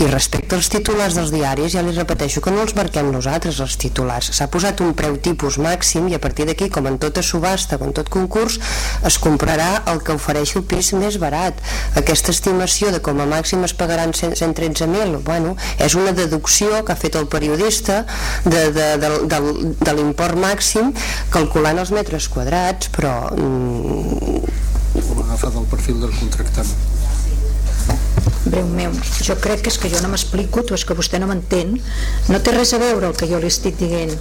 i respecte als titulars dels diaris, ja li repeteixo que no els marquem nosaltres, els titulars. S'ha posat un preu tipus màxim i a partir d'aquí, com en tota subhasta, com en tot concurs, es comprarà el que ofereixi el pis més barat. Aquesta estimació de com a màxim es pagaran 113.000, bueno, és una deducció que ha fet el periodista de, de, de, de, de l'import màxim calculant els metres quadrats, però... Mm... Agafat el perfil del contractant breu meu, jo crec que és que jo no m'explico, tu és que vostè no m'entén, no té res a veure el que jo li estic dient.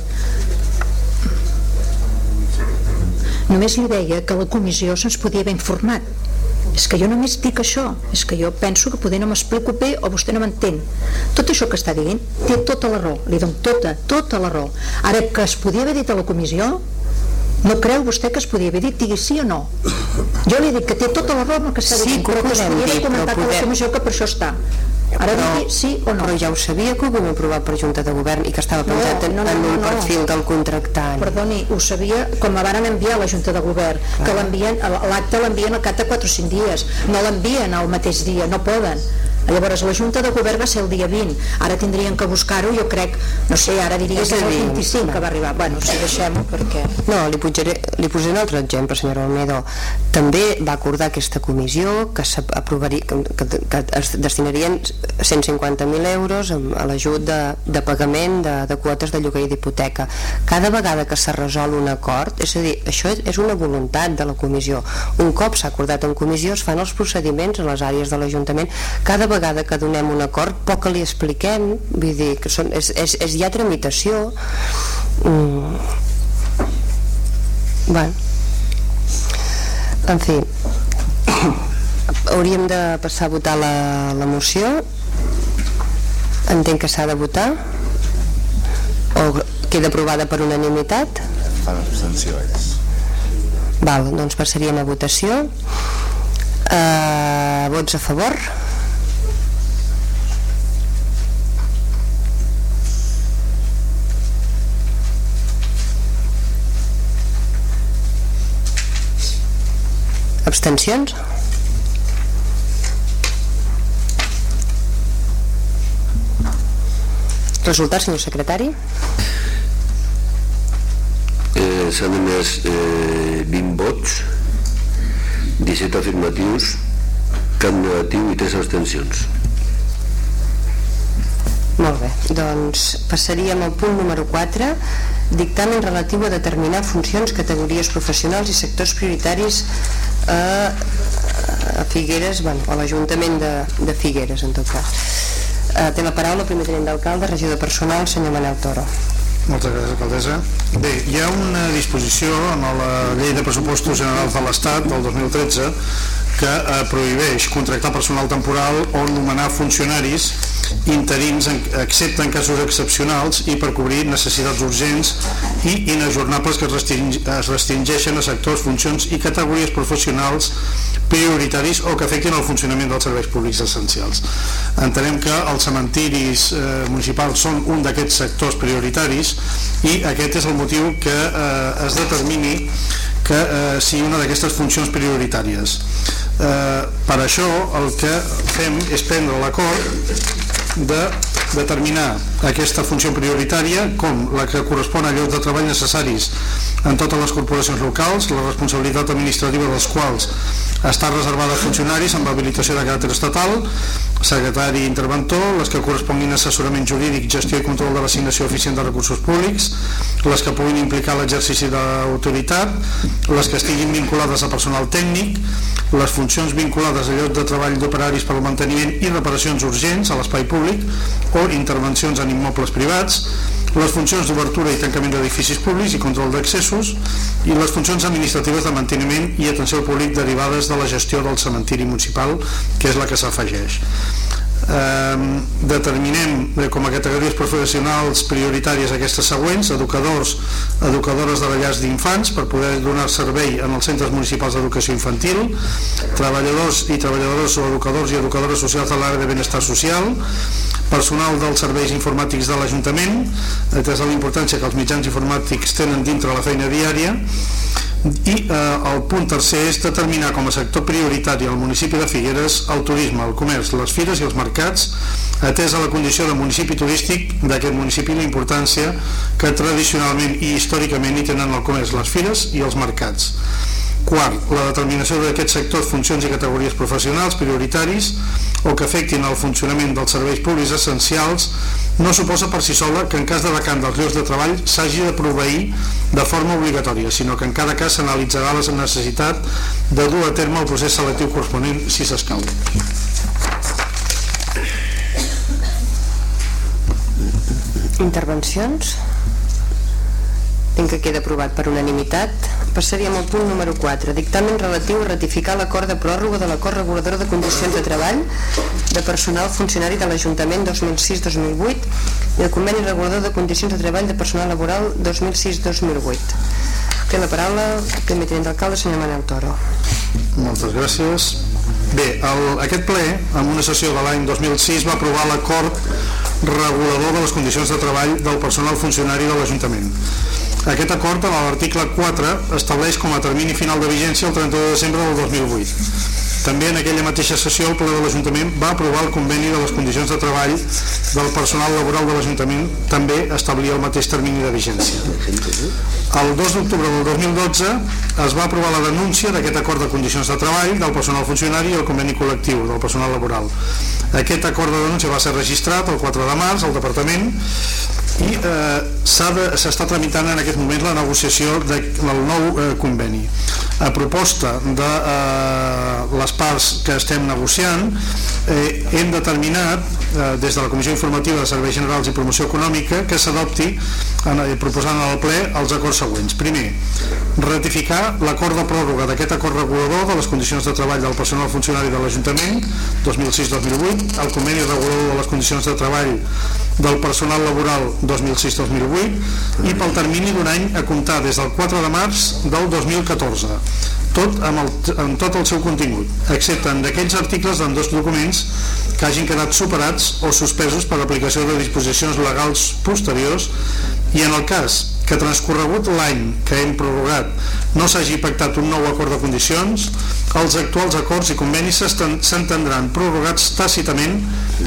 Només li deia que la comissió se'ns podia haver informat. És que jo només dic això, és que jo penso que poder no m'explico bé o vostè no m'entén. Tot això que està dient té tota la raó, li dono tota, tota la raó. Ara que es podia haver dit a la comissió, no creu vostè que es podia haver dit, digui sí o no? Jo li dic que té tota la raó que s'ha dit, sí, però que es podia haver comentat a la comissió que per això està. Ara però, digui sí o no. Però ja ho sabia que ho vam aprovar per Junta de Govern i que estava pensat no, no, no, en un no, perfil del contractant. Perdoni, ho sabia com a van enviar a la Junta de Govern, Clar. que l'envien l'acte l'envien al cap de 4 o 5 dies, no l'envien al mateix dia, no poden. Llavors la Junta de Govern va ser el dia 20 ara tindrien que buscar-ho, jo crec no sé, ara diria que és el 25 que va arribar. Bueno, si deixem-ho perquè no, li, pujaré, li posaré un altre exemple senyora Olmedo. També va acordar aquesta comissió que, que, que, que es destinarien 150.000 euros a l'ajut de, de pagament de, de quotes de lloguer i d'hipoteca cada vegada que s'ha resolt un acord és a dir, això és una voluntat de la comissió. Un cop s'ha acordat en comissió es fan els procediments a les àrees de l'Ajuntament. Cada vegada que donem un acord poc que li expliquem vull dir que són, és, és, és ja tramitació. Mm. bueno. En fi. Hauríem de passar a votar la, la moció. Entenc que s'ha de votar. O queda aprovada per unanimitat? Fan abstencions Val, doncs passaríem a votació. Uh, vots a favor Abstencions? Resultat, senyor secretari? Eh, S'han emès eh, 20 vots, 17 afirmatius, cap negatiu i 3 abstencions. Molt bé, doncs passaríem al punt número 4, dictamen relatiu a determinar funcions, categories professionals i sectors prioritaris a, a Figueres, bueno, a l'Ajuntament de, de Figueres en tot cas. Uh, té la paraula el primer tenent d'alcalde, regió de personal, senyor Manel Toro. Moltes gràcies, alcaldessa. Bé, hi ha una disposició en la llei de pressupostos generals de l'Estat del 2013 que eh, prohibeix contractar personal temporal o nomenar funcionaris interins, excepte en casos excepcionals i per cobrir necessitats urgents i inajornables que es restringeixen a sectors, funcions i categories professionals prioritaris o que afectin el funcionament dels serveis públics essencials. Entenem que els cementiris eh, municipals són un d'aquests sectors prioritaris i aquest és el motiu que eh, es determini que eh, sigui una d'aquestes funcions prioritàries. Eh, per això el que fem és prendre l'acord de determinar aquesta funció prioritària com la que correspon a llocs de treball necessaris en totes les corporacions locals, la responsabilitat administrativa dels quals està reservada a funcionaris amb habilitació de caràcter estatal, secretari interventor, les que corresponguin a assessorament jurídic, gestió i control de l'assignació eficient de recursos públics, les que puguin implicar l'exercici d'autoritat, les que estiguin vinculades a personal tècnic, les funcions vinculades a lloc de treball d'operaris per al manteniment i reparacions urgents a l'espai públic o intervencions en immobles privats, les funcions d'obertura i tancament d'edificis públics i control d'accessos i les funcions administratives de manteniment i atenció al públic derivades de la gestió del cementiri municipal, que és la que s'afegeix. Eh, determinem com a categories professionals prioritàries aquestes següents, educadors, educadores de llars d'infants per poder donar servei en els centres municipals d'educació infantil, treballadors i treballadors o educadors i educadores socials de l'àrea de benestar social, personal dels serveis informàtics de l'Ajuntament, atès a la importància que els mitjans informàtics tenen dintre la feina diària, i eh, el punt tercer és determinar com a sector prioritari al municipi de Figueres el turisme, el comerç, les fires i els mercats atès a la condició de municipi turístic d'aquest municipi la importància que tradicionalment i històricament hi tenen el comerç, les fires i els mercats Quart, la determinació d'aquests sectors, funcions i categories professionals prioritaris o que afectin el funcionament dels serveis públics essencials no suposa per si sola que en cas de vacant dels llocs de treball s'hagi de proveir de forma obligatòria, sinó que en cada cas s'analitzarà la necessitat de dur a terme el procés selectiu corresponent si s'escau. Intervencions? Tinc que queda aprovat per unanimitat. Passaríem al punt número 4, dictamen relatiu a ratificar l'acord de pròrroga de l'acord regulador de condicions de treball de personal funcionari de l'Ajuntament 2006-2008 i el conveni regulador de condicions de treball de personal laboral 2006-2008. Té la paraula primer tenent d'alcalde, senyor Manel Toro. Moltes gràcies. Bé, el, aquest ple, en una sessió de l'any 2006, va aprovar l'acord regulador de les condicions de treball del personal funcionari de l'Ajuntament aquest acord, a l'article 4, estableix com a termini final de vigència el 31 de desembre del 2008. També en aquella mateixa sessió el ple de l'Ajuntament va aprovar el conveni de les condicions de treball del personal laboral de l'Ajuntament també establia el mateix termini de vigència. El 2 d'octubre del 2012 es va aprovar la denúncia d'aquest acord de condicions de treball del personal funcionari i el conveni col·lectiu del personal laboral. Aquest acord de denúncia va ser registrat el 4 de març al departament i eh, s'està tramitant en aquest moment la negociació de, del nou eh, conveni. A proposta de eh, les parts que estem negociant, eh, hem determinat eh, des de la Comissió Informativa de Serveis Generals i Promoció Econòmica que s'adopti eh, proposant al ple els acords següents. Primer, ratificar l'acord de pròrroga d'aquest acord regulador de les condicions de treball del personal funcionari de l'Ajuntament 2006-2008, el conveni regulador de les condicions de treball del personal laboral 2006-2008 i pel termini d'un any a comptar des del 4 de març del 2014 tot amb, el, amb tot el seu contingut, excepte en d'aquells articles d'en dos documents que hagin quedat superats o suspesos per aplicació de disposicions legals posteriors i en el cas que transcorregut l'any que hem prorrogat no s'hagi pactat un nou acord de condicions, els actuals acords i convenis s'entendran prorrogats tàcitament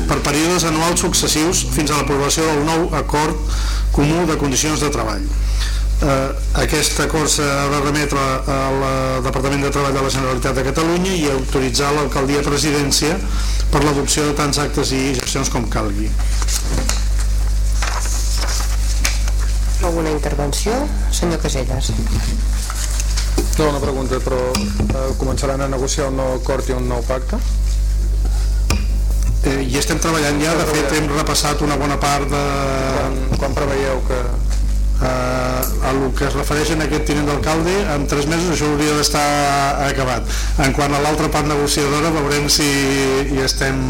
per períodes anuals successius fins a l'aprovació del nou acord comú de condicions de treball. Eh, aquest acord s'ha de remetre al Departament de Treball de la Generalitat de Catalunya i autoritzar l'alcaldia presidència per l'adopció de tants actes i gestions com calgui. Alguna intervenció? Senyor Caselles. No, una pregunta, però eh, començaran a negociar un nou acord i un nou pacte? Eh, I estem treballant ja, de fet hem repassat una bona part de... Quan, quan preveieu que... Eh, a el que es refereix a aquest tinent d'alcalde, en tres mesos això hauria d'estar acabat. En quant a l'altra part negociadora veurem si hi estem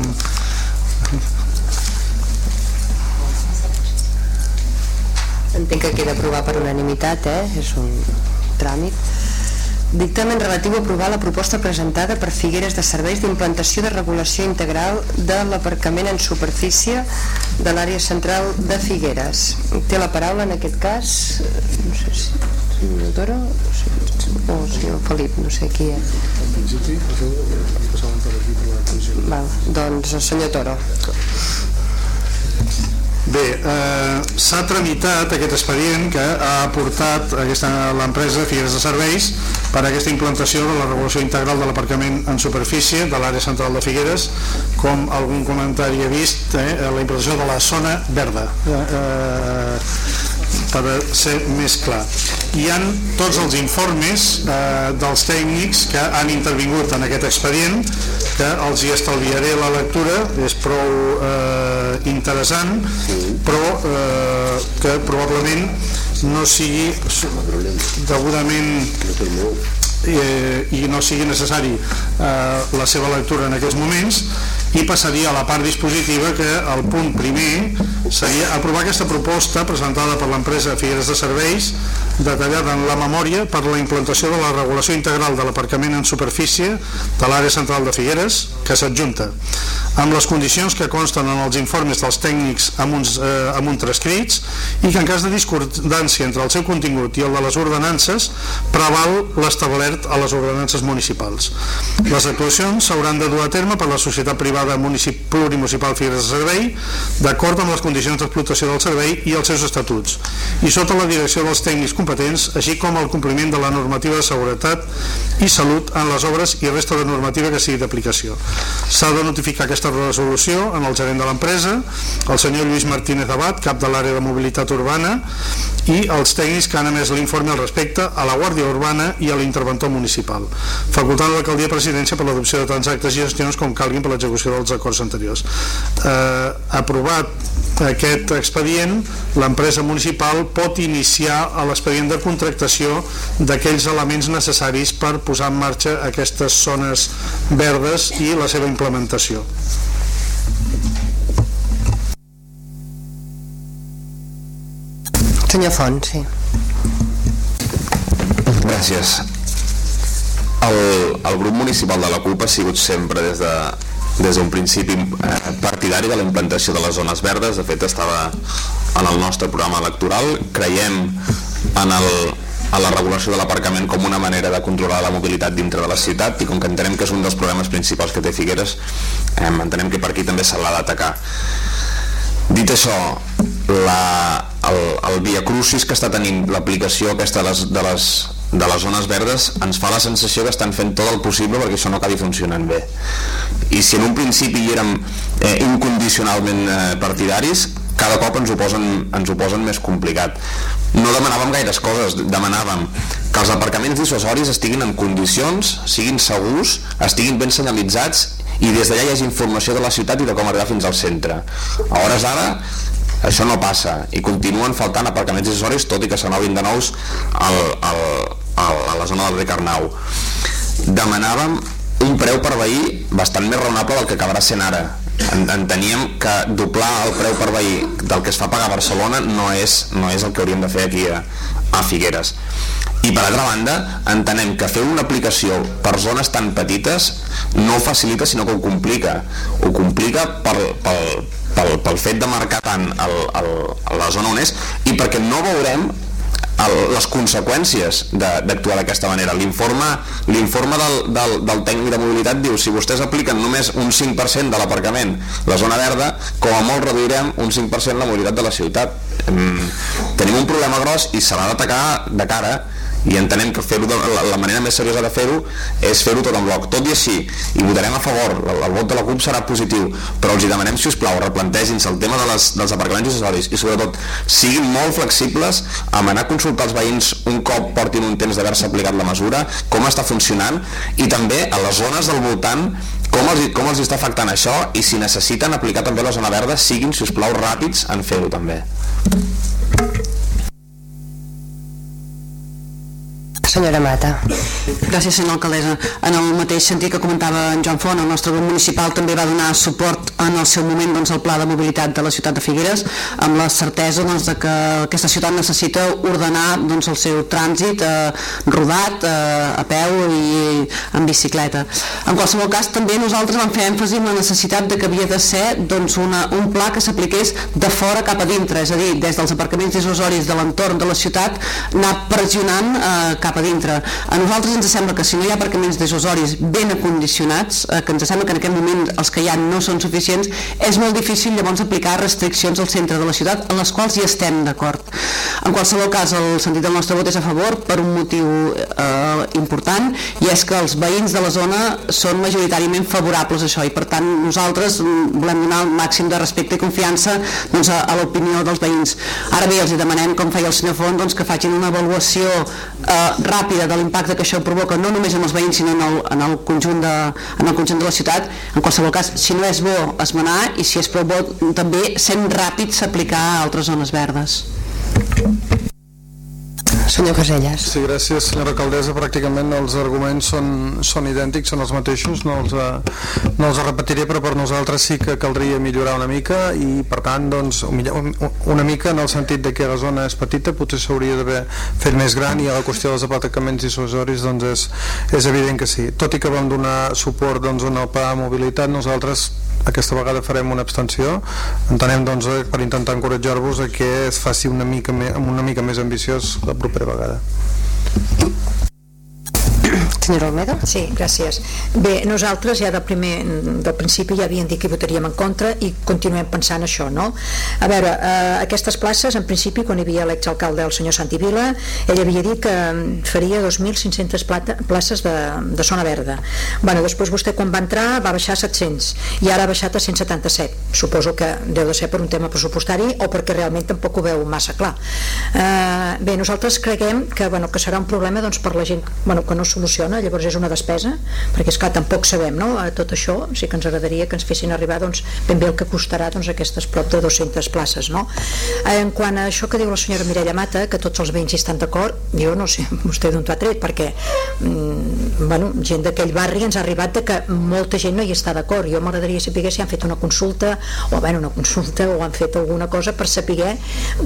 entenc que queda aprovar per unanimitat, eh? és un tràmit. Dictamen relatiu a aprovar la proposta presentada per Figueres de Serveis d'implantació de regulació integral de l'aparcament en superfície de l'àrea central de Figueres. Té la paraula en aquest cas, no sé si senyor Toro o senyor Felip, no sé qui és. Val, doncs el senyor Toro. Bé, eh, s'ha tramitat aquest expedient que ha aportat l'empresa Figueres de Serveis per a aquesta implantació de la regulació integral de l'aparcament en superfície de l'àrea central de Figueres, com algun comentari he vist, eh, la implantació de la zona verda. Eh, eh, per ser més clar. Hi han tots els informes eh, dels tècnics que han intervingut en aquest expedient, que els hi estalviaré la lectura, és prou eh, interessant, però eh, que probablement no sigui degudament eh, i no sigui necessari eh, la seva lectura en aquests moments i passaria a la part dispositiva que el punt primer seria aprovar aquesta proposta presentada per l'empresa Figueres de Serveis detallada en la memòria per la implantació de la regulació integral de l'aparcament en superfície de l'àrea central de Figueres que s'adjunta amb les condicions que consten en els informes dels tècnics amb uns, eh, amb uns transcrits i que en cas de discordància entre el seu contingut i el de les ordenances preval l'establert a les ordenances municipals. Les actuacions s'hauran de dur a terme per la societat privada municip, plurimunicipal Figueres de Servei d'acord amb les condicions d'explotació del servei i els seus estatuts i sota la direcció dels tècnics així com el compliment de la normativa de seguretat i salut en les obres i resta de normativa que sigui d'aplicació. S'ha de notificar aquesta resolució en el gerent de l'empresa, el senyor Lluís Martínez Abad, cap de l'àrea de mobilitat urbana, i els tècnics que han emès l'informe al respecte a la Guàrdia Urbana i a l'interventor municipal, facultant l'alcaldia presidència per l'adopció de tants actes i gestions com calguin per l'execució dels acords anteriors. Eh, aprovat aquest expedient, l'empresa municipal pot iniciar l'expedient de contractació d'aquells elements necessaris per posar en marxa aquestes zones verdes i la seva implementació. Senyor Font, sí. Gràcies. El, el grup municipal de la CUP ha sigut sempre des de des d'un principi eh, partidari de la implantació de les zones verdes, de fet estava en el nostre programa electoral, creiem en, el, en la regulació de l'aparcament com una manera de controlar la mobilitat dintre de la ciutat i com que entenem que és un dels problemes principals que té Figueres, eh, entenem que per aquí també se l'ha d'atacar. Dit això, la, el, el Via Crucis que està tenint l'aplicació aquesta de les, de, les, de les zones verdes ens fa la sensació que estan fent tot el possible perquè això no acabi funcionant bé. I si en un principi hi érem eh, incondicionalment eh, partidaris, cada cop ens ho, posen, ens ho posen més complicat. No demanàvem gaires coses, demanàvem que els aparcaments dissuasoris estiguin en condicions, siguin segurs, estiguin ben senyalitzats i des d'allà hi hagi informació de la ciutat i de com arribar fins al centre. A hores d'ara això no passa i continuen faltant aparcaments accessoris tot i que se n'obrin de nous al, al, al, a la zona del Rec Arnau. Demanàvem un preu per veí bastant més raonable del que acabarà sent ara. Enteníem que doblar el preu per veí del que es fa pagar a Barcelona no és, no és el que hauríem de fer aquí a, a Figueres. I per altra banda, entenem que fer una aplicació per zones tan petites no ho facilita sinó que ho complica. Ho complica per, pel, pel, pel fet de marcar tant el, el, la zona on és i perquè no veurem el, les conseqüències d'actuar d'aquesta manera. L'informe del, del, del tècnic de mobilitat diu si vostès apliquen només un 5% de l'aparcament, la zona verda, com a molt reduirem un 5% la mobilitat de la ciutat. Mm, tenim un problema gros i s'ha d'atacar de cara i entenem que fer la, la manera més seriosa de fer-ho és fer-ho tot en bloc. Tot i així, i votarem a favor, el, el vot de la CUP serà positiu, però els hi demanem, si us plau, replantegin-se el tema de les, dels aparcaments accessoris i sobretot siguin molt flexibles amb anar a consultar els veïns un cop portin un temps d'haver-se aplicat la mesura, com està funcionant i també a les zones del voltant com els, com els està afectant això i si necessiten aplicar també la zona verda siguin, si us plau, ràpids en fer-ho també. Senyora Mata. Gràcies, senyora alcaldessa. En el mateix sentit que comentava en Joan Font, el nostre grup municipal també va donar suport en el seu moment doncs, el pla de mobilitat de la ciutat de Figueres amb la certesa doncs, de que aquesta ciutat necessita ordenar doncs, el seu trànsit eh, rodat, eh, a peu i en bicicleta. En qualsevol cas, també nosaltres vam fer èmfasi en la necessitat de que havia de ser doncs, una, un pla que s'apliqués de fora cap a dintre, és a dir, des dels aparcaments dissuasoris de l'entorn de la ciutat anar pressionant eh, cap a dintre. A nosaltres ens sembla que si no hi ha aparcaments dissuasoris ben acondicionats, eh, que ens sembla que en aquest moment els que hi ha no són suficients, és molt difícil llavors aplicar restriccions al centre de la ciutat en les quals hi estem d'acord. En qualsevol cas, el sentit del nostre vot és a favor per un motiu eh, important i és que els veïns de la zona són majoritàriament favorables a això i per tant nosaltres volem donar el màxim de respecte i confiança doncs, a, a l'opinió dels veïns. Ara bé, els demanem, com feia el senyor Font, doncs, que facin una avaluació eh, ràpida de l'impacte que això provoca no només en els veïns sinó en el, en el, conjunt, de, en el conjunt de la ciutat. En qualsevol cas, si no és bo esmenar i si és prou bo també sent ràpid s'aplicar a altres zones verdes. Senyor Caselles. Sí, gràcies, senyora alcaldessa. Pràcticament els arguments són, són idèntics, són els mateixos, no els, eh, no els repetiré, però per nosaltres sí que caldria millorar una mica i, per tant, doncs, una mica en el sentit de que la zona és petita, potser s'hauria d'haver fet més gran i a la qüestió dels aparcaments dissuasoris doncs és, és evident que sí. Tot i que vam donar suport doncs, en el pla de mobilitat, nosaltres aquesta vegada farem una abstenció. Entenem doncs, eh, per intentar encoratjar-vos a que es faci una mica, una mica més ambiciós la propera vegada Senyora Olmeda? Sí, gràcies. Bé, nosaltres ja del, primer, del principi ja havíem dit que votaríem en contra i continuem pensant això, no? A veure, eh, aquestes places, en principi, quan hi havia l'exalcalde, el senyor Santi Vila, ell havia dit que faria 2.500 places de, de zona verda. Bueno, després vostè quan va entrar va baixar a 700 i ara ha baixat a 177. Suposo que deu de ser per un tema pressupostari o perquè realment tampoc ho veu massa clar. Eh, bé, nosaltres creguem que, bueno, que serà un problema doncs, per la gent bueno, que no soluciona llavors és una despesa, perquè és clar, tampoc sabem, no? Tot això sí que ens agradaria que ens fessin arribar doncs, ben bé el que costarà doncs, aquestes prop de 200 places, no? En quant a això que diu la senyora Mireia Mata, que tots els veïns hi estan d'acord, jo no sé vostè d'on t'ho ha tret, perquè mm, bueno, gent d'aquell barri ens ha arribat de que molta gent no hi està d'acord. Jo m'agradaria saber si han fet una consulta, o bueno, una consulta, o han fet alguna cosa per saber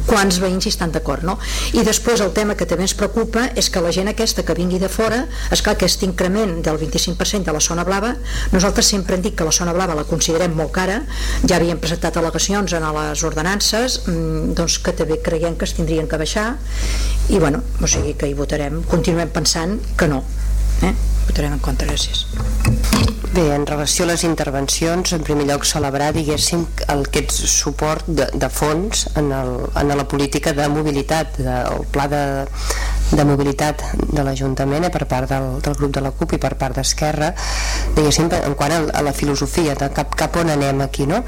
quants veïns hi estan d'acord, no? I després el tema que també ens preocupa és que la gent aquesta que vingui de fora, és clar aquest increment del 25% de la zona blava, nosaltres sempre hem dit que la zona blava la considerem molt cara, ja havíem presentat al·legacions en les ordenances, mm, doncs que també creiem que es tindrien que baixar i bueno, o sigui que hi votarem, continuem pensant que no. Eh? Votarem en contra, gràcies. Bé, en relació a les intervencions, en primer lloc celebrar, diguéssim, el, aquest suport de, de fons en, el, en la política de mobilitat, del pla de, de mobilitat de l'Ajuntament eh, per part del, del grup de la CUP i per part d'Esquerra diguéssim en quant a, a la filosofia de cap, cap on anem aquí no?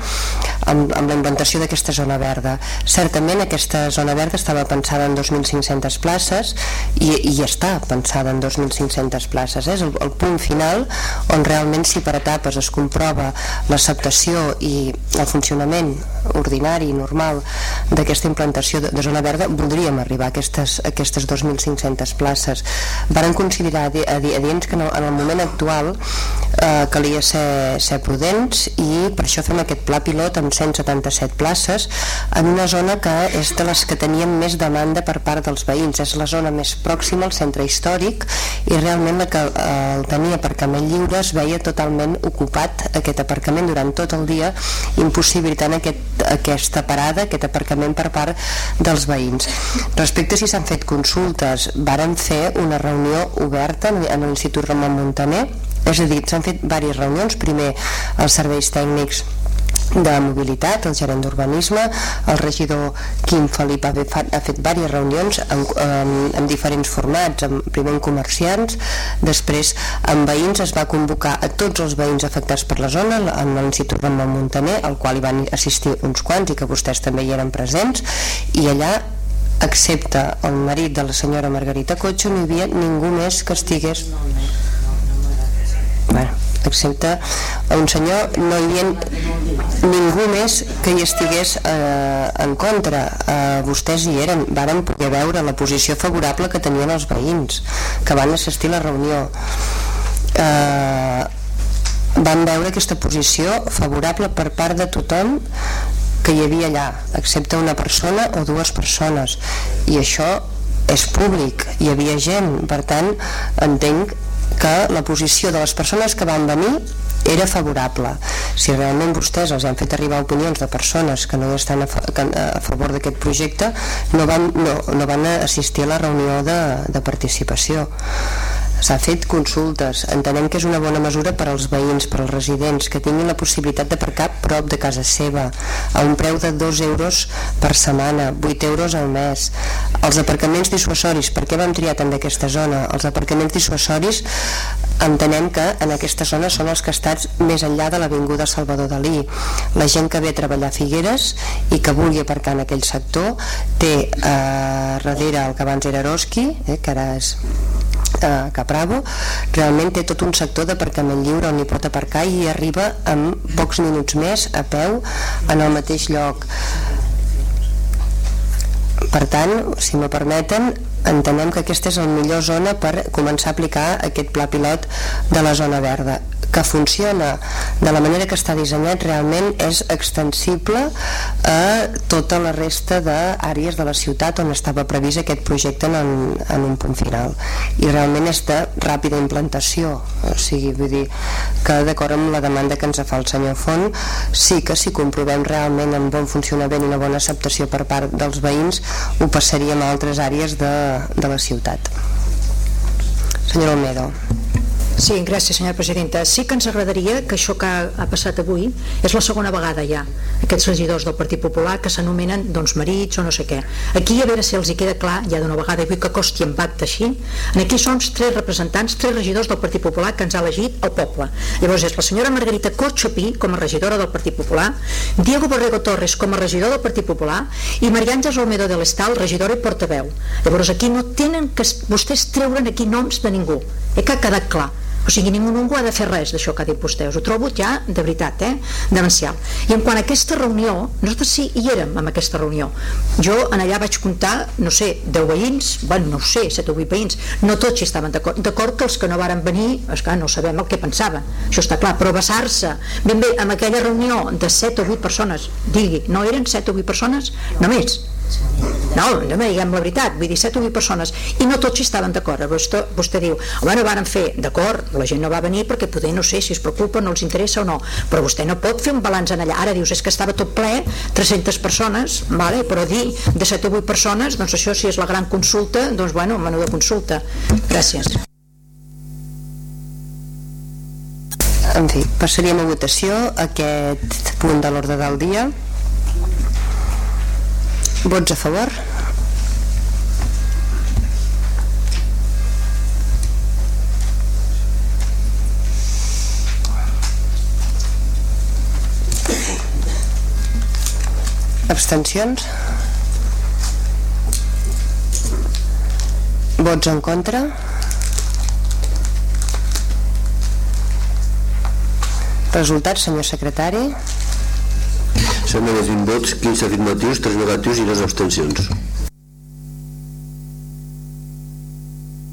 amb, amb la inventació d'aquesta zona verda certament aquesta zona verda estava pensada en 2.500 places i, i està pensada en 2.500 places eh? és el, el punt final on realment si per etapes es comprova l'acceptació i el funcionament ordinari normal d'aquesta implantació de, de zona verda voldríem arribar a aquestes, a aquestes 2.500 500 places. Varen considerar adients que en el, en el moment actual eh, calia ser, ser prudents i per això fem aquest pla pilot amb 177 places en una zona que és de les que teníem més demanda per part dels veïns. És la zona més pròxima al centre històric i realment la que eh, el tenia aparcament lliure es veia totalment ocupat aquest aparcament durant tot el dia impossibilitant aquest, aquesta parada, aquest aparcament per part dels veïns. Respecte si s'han fet consultes varen fer una reunió oberta en l'Institut Ramon Montaner és a dir, s'han fet diverses reunions primer els serveis tècnics de mobilitat, el gerent d'urbanisme, el regidor Quim Felip ha fet, ha fet diverses reunions en, en, en diferents formats, amb, primer amb comerciants, després amb veïns, es va convocar a tots els veïns afectats per la zona en l'Institut Ramon Montaner, al qual hi van assistir uns quants i que vostès també hi eren presents, i allà excepte el marit de la senyora Margarita Cotxo no hi havia ningú més que estigués bueno, excepte un senyor no hi havia ningú més que hi estigués eh, en contra. Eh, vostès hi eren, varen poder veure la posició favorable que tenien els veïns que van assistir a la reunió. Eh, vam veure aquesta posició favorable per part de tothom que hi havia allà, excepte una persona o dues persones. I això és públic, hi havia gent. Per tant entenc que la posició de les persones que van venir era favorable. Si realment vostès els han fet arribar opinions de persones que no estan a, fa, que, a favor d'aquest projecte, no van, no, no van assistir a la reunió de, de participació s'ha fet consultes, entenem que és una bona mesura per als veïns, per als residents que tinguin la possibilitat d'aparcar prop de casa seva a un preu de 2 euros per setmana, 8 euros al mes. Els aparcaments dissuasoris per què vam triar també aquesta zona? els aparcaments dissuasoris entenem que en aquesta zona són els que estats més enllà de l'Avinguda Salvador Dalí. La gent que ve a treballar a Figueres i que vulgui aparcar en aquell sector té eh, darrere el que abans era Eroski eh, que ara és eh, Capravo realment té tot un sector d'aparcament lliure on hi pot aparcar i arriba en pocs minuts més a peu en el mateix lloc. Per tant, si me permeten entenem que aquesta és la millor zona per començar a aplicar aquest pla pilot de la zona verda que funciona de la manera que està dissenyat realment és extensible a tota la resta d'àrees de la ciutat on estava previst aquest projecte en, en un punt final. I realment és de ràpida implantació. O sigui, vull dir que d'acord amb la demanda que ens fa el senyor Font sí que si comprovem realment un bon funcionament i una bona acceptació per part dels veïns ho passaríem a altres àrees de, de la ciutat. Senyor Olmedo Sí, gràcies senyora presidenta. Sí que ens agradaria que això que ha, passat avui és la segona vegada ja, aquests regidors del Partit Popular que s'anomenen doncs marits o no sé què. Aquí a veure si els hi queda clar ja d'una vegada, vull que costi en pacte així, aquí són tres representants, tres regidors del Partit Popular que ens ha elegit el poble. Llavors és la senyora Margarita Corxopí com a regidora del Partit Popular, Diego Borrego Torres com a regidor del Partit Popular i Maria Àngels Olmedo de l'Estal, regidora i portaveu. Llavors aquí no tenen que vostès treure'n aquí noms de ningú. Eh, que ha quedat clar. O sigui, ningú, ningú ha de fer res d'això que ha dit vostè. Us ho trobo ja, de veritat, eh? demencial. I en quant a aquesta reunió nosaltres sí hi érem en aquesta reunió. Jo en allà vaig comptar, no sé, 10 veïns bueno, no ho sé, 7 o 8 veïns. No tots hi estaven d'acord, d'acord que els que no varen venir és que no sabem el que pensaven. Això està clar, però basar-se ben bé en aquella reunió de 7 o 8 persones digui, no eren 7 o 8 persones només no, no me diguem la veritat, vull dir 7 o 8 persones i no tots hi estaven d'acord. Vostè, vostè diu, home no varen fer d'acord, la gent no va venir perquè poder no sé si es preocupa, no els interessa o no. Però vostè no pot fer un balanç en allà. Ara dius, és que estava tot ple, 300 persones vale? però dir de 7 o 8 persones doncs això si és la gran consulta doncs bueno, menú de consulta. Gràcies. En fi, passaríem a votació aquest punt de l'ordre del dia Vots a favor? Abstencions? Vots en contra? Resultats, senyor secretari? S'han 20 vots, 15 afirmatius, 3 negatius i 2 abstencions.